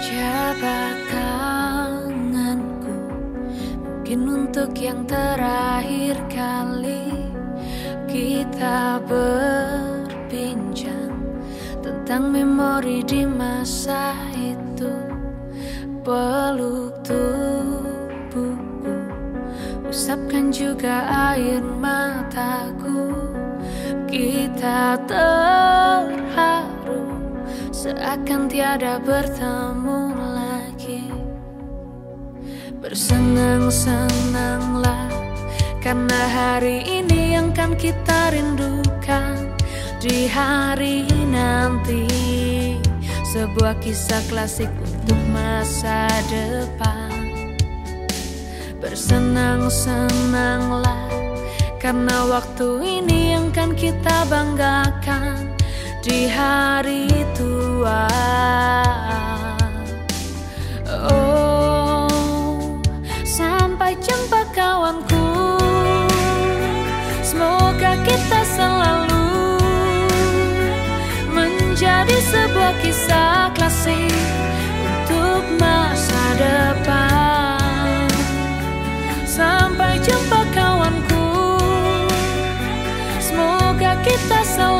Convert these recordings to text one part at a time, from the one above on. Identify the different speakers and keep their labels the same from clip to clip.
Speaker 1: Jabat tanganku Mungkin untuk yang terakhir kali Kita berbincang Tentang memori di masa itu Peluk tubuhku Usapkan juga air mataku. Kita terharu Seakan tiada bertemu lagi. Bersenang-senanglah Karena hari ini yang kan kita rindukan. Di hari nanti Sebuah kisah klasik untuk masa depan. Bersenang-senanglah Karena waktu ini yang kan kita banggakan Di hari tua. Oh, sampai jumpa kawanku. Semoga kita selalu Menjadi sebuah kisah klasik Untuk masa depan. Sampai jumpa kawanku. Semoga kita selalu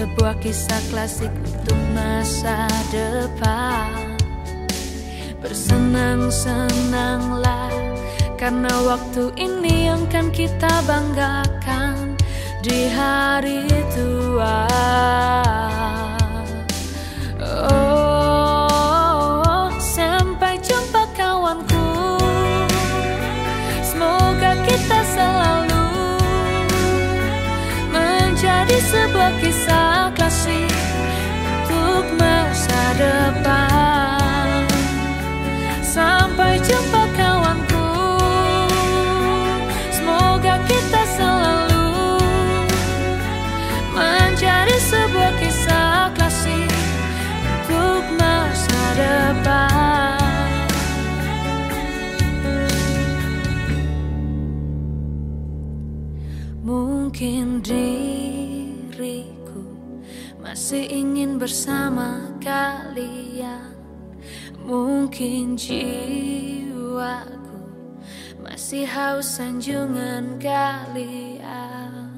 Speaker 1: Sebuah kisah klasik untuk masa depan. Bersenang-senanglah Karena waktu ini yang kan kita banggakan Di hari tua masa depan. Masih ingin bersama kalian. Mungkin jiwaku masih haus sanjungan kalian.